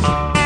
Bye.